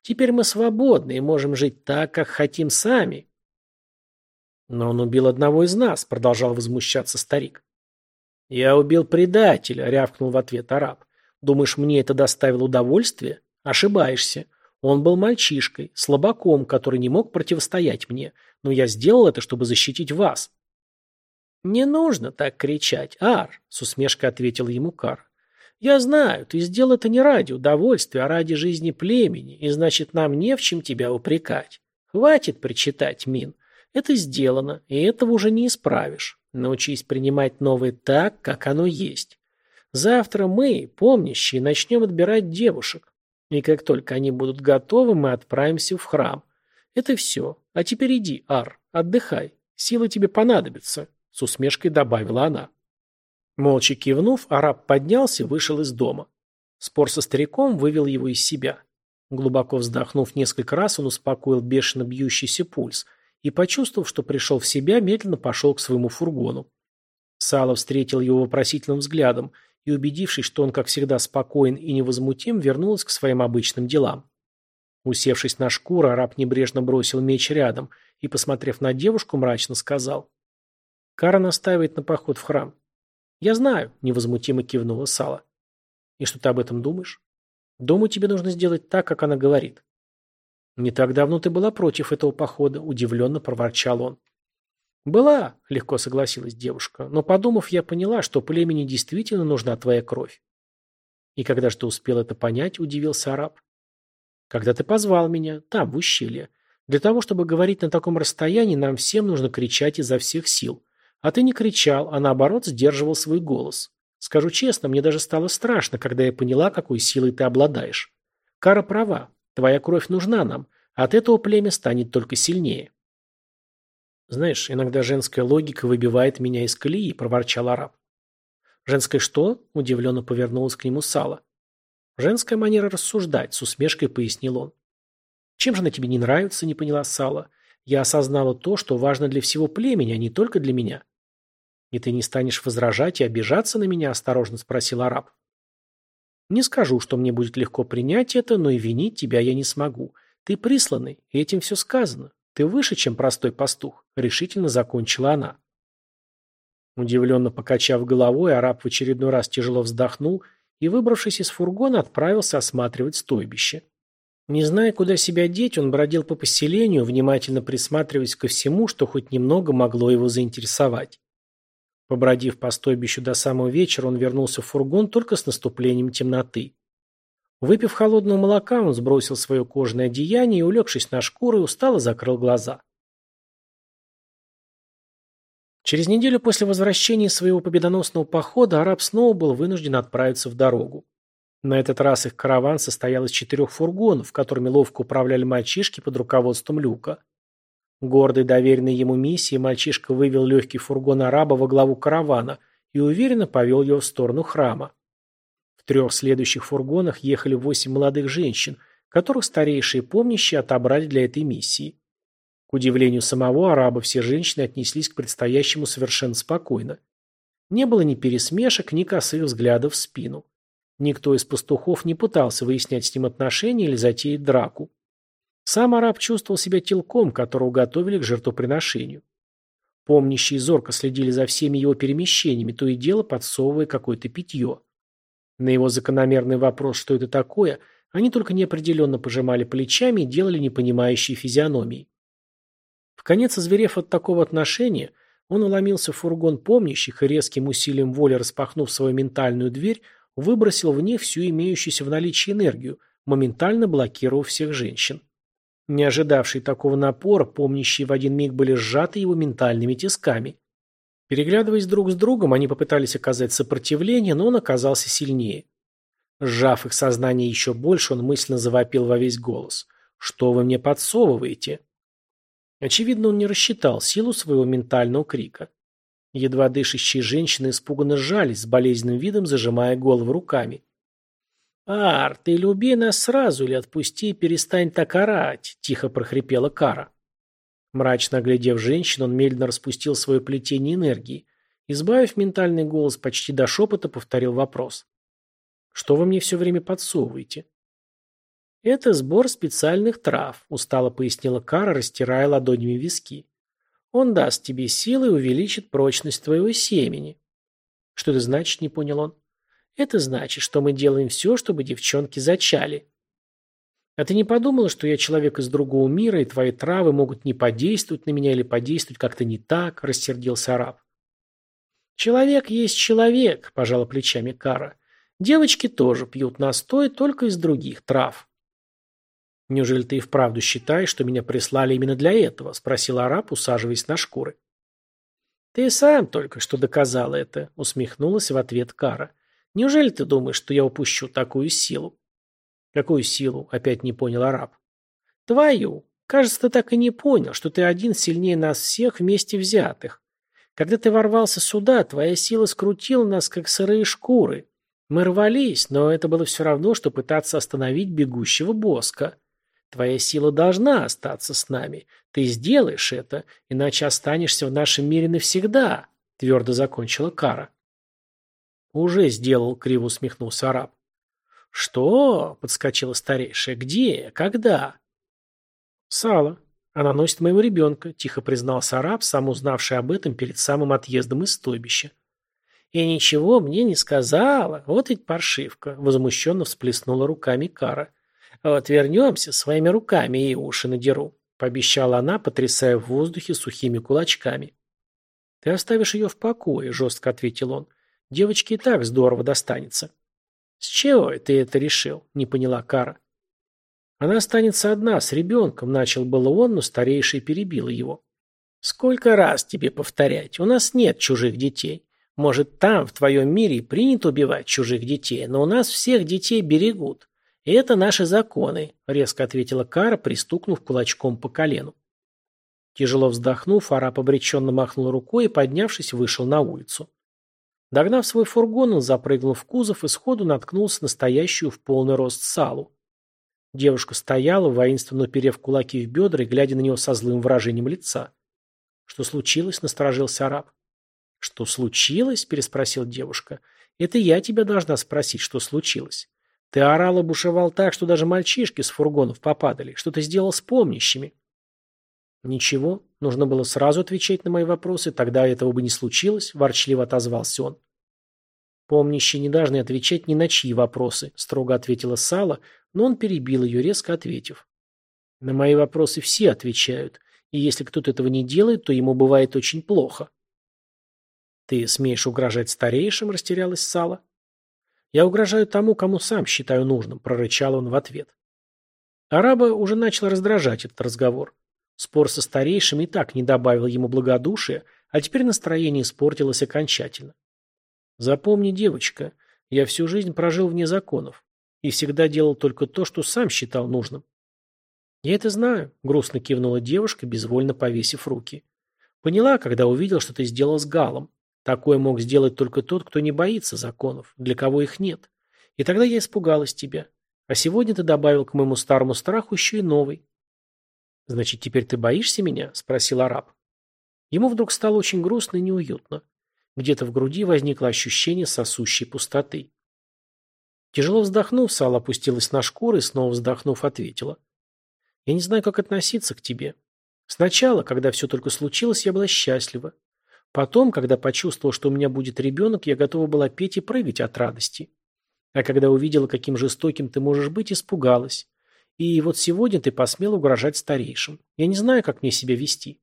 Теперь мы свободны и можем жить так, как хотим сами. Но он убил одного из нас, продолжал возмущаться старик. Я убил предателя, рявкнул в ответ араб. Думаешь, мне это доставило удовольствие? Ошибаешься. Он был мальчишкой, слабаком, который не мог противостоять мне, но я сделал это, чтобы защитить вас. «Не нужно так кричать, Ар», — с усмешкой ответил ему Кар. «Я знаю, ты сделал это не ради удовольствия, а ради жизни племени, и значит, нам не в чем тебя упрекать. Хватит причитать, Мин. Это сделано, и этого уже не исправишь. Научись принимать новое так, как оно есть. Завтра мы, помнящие, начнем отбирать девушек. И как только они будут готовы, мы отправимся в храм. Это все. А теперь иди, Ар, отдыхай. Силы тебе понадобятся, с усмешкой добавила она. Молча кивнув, араб поднялся и вышел из дома. Спор со стариком вывел его из себя. Глубоко вздохнув несколько раз, он успокоил бешено бьющийся пульс и, почувствовав, что пришел в себя, медленно пошел к своему фургону. Сало встретил его вопросительным взглядом и, убедившись, что он, как всегда, спокоен и невозмутим, вернулась к своим обычным делам. Усевшись на шкуру, араб небрежно бросил меч рядом и, посмотрев на девушку, мрачно сказал. «Кара настаивает на поход в храм». «Я знаю», — невозмутимо кивнула Сала. «И что ты об этом думаешь?» «Думаю, тебе нужно сделать так, как она говорит». «Не так давно ты была против этого похода», — удивленно проворчал он. «Была», — легко согласилась девушка, «но, подумав, я поняла, что племени действительно нужна твоя кровь». «И когда же ты успел это понять?» — удивился араб. «Когда ты позвал меня, там, в ущелье. Для того, чтобы говорить на таком расстоянии, нам всем нужно кричать изо всех сил. А ты не кричал, а наоборот сдерживал свой голос. Скажу честно, мне даже стало страшно, когда я поняла, какой силой ты обладаешь. Кара права, твоя кровь нужна нам, от этого племя станет только сильнее». «Знаешь, иногда женская логика выбивает меня из колеи», — проворчал араб. «Женская что?» — удивленно повернулась к нему Сала. «Женская манера рассуждать», — с усмешкой пояснил он. «Чем же она тебе не нравится?» — не поняла Сала. «Я осознала то, что важно для всего племени, а не только для меня». «И ты не станешь возражать и обижаться на меня?» — осторожно спросил араб. «Не скажу, что мне будет легко принять это, но и винить тебя я не смогу. Ты присланный, и этим все сказано. Ты выше, чем простой пастух», — решительно закончила она. Удивленно покачав головой, араб в очередной раз тяжело вздохнул и, выбравшись из фургона, отправился осматривать стойбище. Не зная, куда себя деть, он бродил по поселению, внимательно присматриваясь ко всему, что хоть немного могло его заинтересовать. Побродив по стойбищу до самого вечера, он вернулся в фургон только с наступлением темноты. Выпив холодного молока, он сбросил свое кожаное одеяние и, улегшись на шкуры, устало закрыл глаза. Через неделю после возвращения своего победоносного похода араб снова был вынужден отправиться в дорогу. На этот раз их караван состоял из четырех фургонов, которыми ловко управляли мальчишки под руководством Люка. Гордый доверенной ему миссии, мальчишка вывел легкий фургон араба во главу каравана и уверенно повел его в сторону храма. В трех следующих фургонах ехали восемь молодых женщин, которых старейшие помнящие отобрали для этой миссии. К удивлению самого араба, все женщины отнеслись к предстоящему совершенно спокойно. Не было ни пересмешек, ни косых взглядов в спину. Никто из пастухов не пытался выяснять с ним отношения или затеять драку. Сам араб чувствовал себя телком, которого готовили к жертвоприношению. Помнящие зорко следили за всеми его перемещениями, то и дело подсовывая какое-то питье. На его закономерный вопрос, что это такое, они только неопределенно пожимали плечами и делали непонимающие физиономии. В конец озверев от такого отношения, он уломился в фургон помнящих и резким усилием воли распахнув свою ментальную дверь, выбросил в них всю имеющуюся в наличии энергию, моментально блокировав всех женщин. Не ожидавшие такого напора, помнящие в один миг были сжаты его ментальными тисками. Переглядываясь друг с другом, они попытались оказать сопротивление, но он оказался сильнее. Сжав их сознание еще больше, он мысленно завопил во весь голос. «Что вы мне подсовываете?» Очевидно, он не рассчитал силу своего ментального крика. Едва дышащие женщины испуганно сжались, с болезненным видом зажимая головы руками. «Ар, ты люби нас сразу или отпусти и перестань так орать», – тихо прохрипела Кара. Мрачно оглядев женщину, он медленно распустил свое плетение энергии. Избавив ментальный голос почти до шепота, повторил вопрос. «Что вы мне все время подсовываете?» «Это сбор специальных трав», – устало пояснила Кара, растирая ладонями виски. Он даст тебе силы и увеличит прочность твоего семени. Что это значит, не понял он. Это значит, что мы делаем все, чтобы девчонки зачали. А ты не подумала, что я человек из другого мира, и твои травы могут не подействовать на меня или подействовать как-то не так, рассердился араб. Человек есть человек, пожала плечами Кара. Девочки тоже пьют настой, только из других трав. «Неужели ты и вправду считаешь, что меня прислали именно для этого?» – спросил араб, усаживаясь на шкуры. «Ты сам только что доказал это», – усмехнулась в ответ Кара. «Неужели ты думаешь, что я упущу такую силу?» «Какую силу?» – опять не понял араб. «Твою. Кажется, ты так и не понял, что ты один сильнее нас всех вместе взятых. Когда ты ворвался сюда, твоя сила скрутила нас, как сырые шкуры. Мы рвались, но это было все равно, что пытаться остановить бегущего боска. Твоя сила должна остаться с нами. Ты сделаешь это, иначе останешься в нашем мире навсегда», — твердо закончила Кара. «Уже сделал», — криво усмехнулся араб. «Что?» — подскочила старейшая. «Где? Когда?» «Сало. Она носит моего ребенка», — тихо признался араб, сам узнавший об этом перед самым отъездом из стойбища. «И ничего мне не сказала. Вот ведь паршивка», — возмущенно всплеснула руками Кара. «Вот вернемся, своими руками и уши надеру», — пообещала она, потрясая в воздухе сухими кулачками. «Ты оставишь ее в покое», — жестко ответил он. «Девочке и так здорово достанется». «С чего ты это решил?» — не поняла Кара. «Она останется одна, с ребенком», — начал было он, но старейший перебила его. «Сколько раз тебе повторять? У нас нет чужих детей. Может, там, в твоем мире, принято убивать чужих детей, но у нас всех детей берегут. «Это наши законы», — резко ответила Кара, пристукнув кулачком по колену. Тяжело вздохнув, араб обреченно махнул рукой и, поднявшись, вышел на улицу. Догнав свой фургон, он запрыгнул в кузов и сходу наткнулся на стоящую в полный рост салу. Девушка стояла, воинственно уперев кулаки в бедра и глядя на него со злым выражением лица. «Что случилось?» — насторожился араб. «Что случилось?» — переспросила девушка. «Это я тебя должна спросить, что случилось. Ты орал и бушевал так, что даже мальчишки с фургонов попадали. Что ты сделал с помнящими? Ничего, нужно было сразу отвечать на мои вопросы, тогда этого бы не случилось, ворчливо отозвался он. Помнящие не должны отвечать ни на чьи вопросы, строго ответила Сала, но он перебил ее, резко ответив. На мои вопросы все отвечают, и если кто-то этого не делает, то ему бывает очень плохо. Ты смеешь угрожать старейшим, растерялась Сала. Я угрожаю тому, кому сам считаю нужным, прорычал он в ответ. Араба уже начал раздражать этот разговор. Спор со старейшим и так не добавил ему благодушия, а теперь настроение испортилось окончательно. Запомни, девочка, я всю жизнь прожил вне законов и всегда делал только то, что сам считал нужным. Я это знаю, грустно кивнула девушка, безвольно повесив руки. Поняла, когда увидел, что ты сделал с Галом. Такое мог сделать только тот, кто не боится законов, для кого их нет. И тогда я испугалась тебя. А сегодня ты добавил к моему старому страху еще и новый. «Значит, теперь ты боишься меня?» – спросил араб. Ему вдруг стало очень грустно и неуютно. Где-то в груди возникло ощущение сосущей пустоты. Тяжело вздохнув, Сала опустилась на шкуру и, снова вздохнув, ответила. «Я не знаю, как относиться к тебе. Сначала, когда все только случилось, я была счастлива. Потом, когда почувствовала, что у меня будет ребенок, я готова была петь и прыгать от радости. А когда увидела, каким жестоким ты можешь быть, испугалась. И вот сегодня ты посмел угрожать старейшим. Я не знаю, как мне себя вести.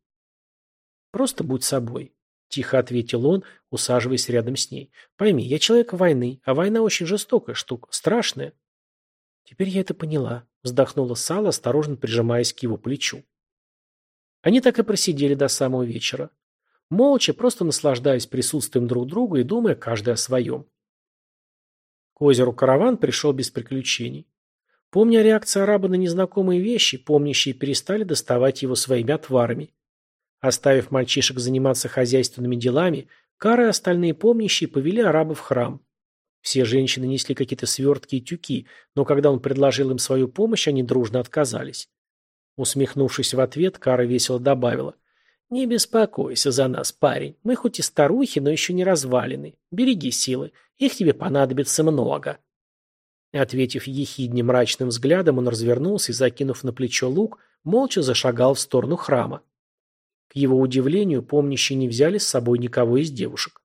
Просто будь собой, тихо ответил он, усаживаясь рядом с ней. Пойми, я человек войны, а война очень жестокая штука, страшная. Теперь я это поняла, вздохнула Сала, осторожно прижимаясь к его плечу. Они так и просидели до самого вечера. Молча, просто наслаждаясь присутствием друг друга и думая каждый о своем. К озеру караван пришел без приключений. Помня реакцию араба на незнакомые вещи, помнящие перестали доставать его своими отварами. Оставив мальчишек заниматься хозяйственными делами, Кара и остальные помнящие повели араба в храм. Все женщины несли какие-то свертки и тюки, но когда он предложил им свою помощь, они дружно отказались. Усмехнувшись в ответ, Кара весело добавила. «Не беспокойся за нас, парень. Мы хоть и старухи, но еще не развалины. Береги силы. Их тебе понадобится много». Ответив ехидним мрачным взглядом, он развернулся и, закинув на плечо лук, молча зашагал в сторону храма. К его удивлению, помнящие не взяли с собой никого из девушек.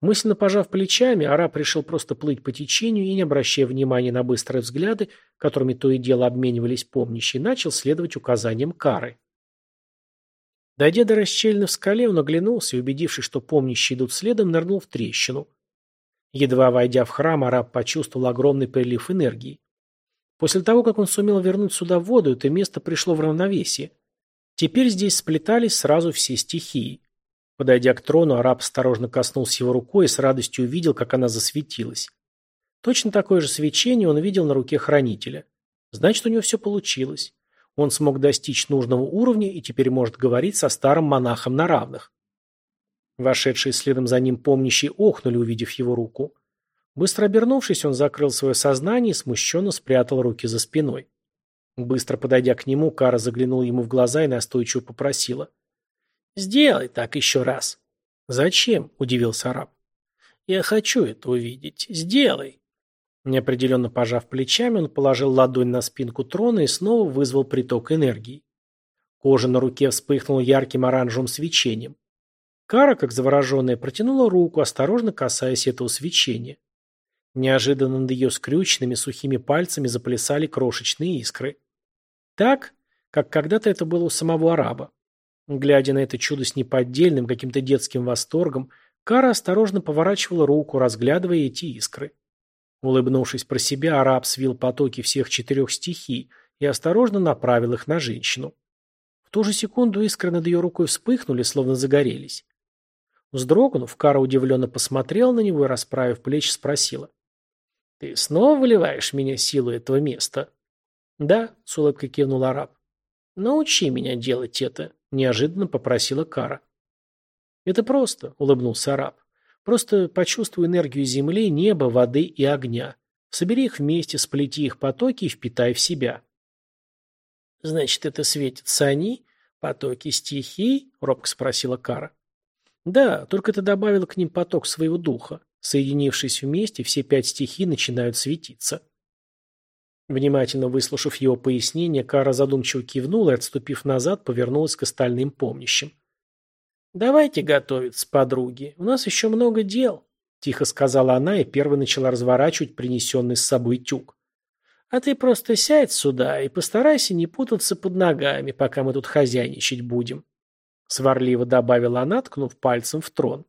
Мысленно пожав плечами, араб решил просто плыть по течению и, не обращая внимания на быстрые взгляды, которыми то и дело обменивались помнящие, начал следовать указаниям кары. Дойдя до расщельны в скале, он оглянулся и, убедившись, что помнящие идут следом, нырнул в трещину. Едва войдя в храм, араб почувствовал огромный прилив энергии. После того, как он сумел вернуть сюда воду, это место пришло в равновесие. Теперь здесь сплетались сразу все стихии. Подойдя к трону, араб осторожно коснулся его рукой и с радостью увидел, как она засветилась. Точно такое же свечение он видел на руке хранителя. Значит, у него все получилось. Он смог достичь нужного уровня и теперь может говорить со старым монахом на равных. Вошедшие следом за ним помнящие охнули, увидев его руку. Быстро обернувшись, он закрыл свое сознание и смущенно спрятал руки за спиной. Быстро подойдя к нему, Кара заглянула ему в глаза и настойчиво попросила. «Сделай так еще раз». «Зачем?» – удивился араб. «Я хочу это увидеть. Сделай». Неопределенно пожав плечами, он положил ладонь на спинку трона и снова вызвал приток энергии. Кожа на руке вспыхнула ярким оранжевым свечением. Кара, как завороженная, протянула руку, осторожно касаясь этого свечения. Неожиданно над ее скрюченными сухими пальцами заплясали крошечные искры. Так, как когда-то это было у самого араба. Глядя на это чудо с неподдельным, каким-то детским восторгом, Кара осторожно поворачивала руку, разглядывая эти искры. Улыбнувшись про себя, араб свил потоки всех четырех стихий и осторожно направил их на женщину. В ту же секунду искры над ее рукой вспыхнули, словно загорелись. Вздрогнув, Кара удивленно посмотрела на него и, расправив плечи, спросила. «Ты снова выливаешь меня силу этого места?» «Да», — с улыбкой кивнул араб. «Научи меня делать это», — неожиданно попросила Кара. «Это просто», — улыбнулся араб. «Просто почувствуй энергию земли, неба, воды и огня. Собери их вместе, сплети их потоки и впитай в себя». «Значит, это светятся они, потоки стихий?» — робко спросила Кара. Да, только ты добавил к ним поток своего духа. Соединившись вместе, все пять стихий начинают светиться. Внимательно выслушав его пояснение, Кара задумчиво кивнула и, отступив назад, повернулась к остальным помнящим. «Давайте готовиться, подруги. У нас еще много дел», – тихо сказала она и первой начала разворачивать принесенный с собой тюк. «А ты просто сядь сюда и постарайся не путаться под ногами, пока мы тут хозяйничать будем», – сварливо добавила она, ткнув пальцем в трон.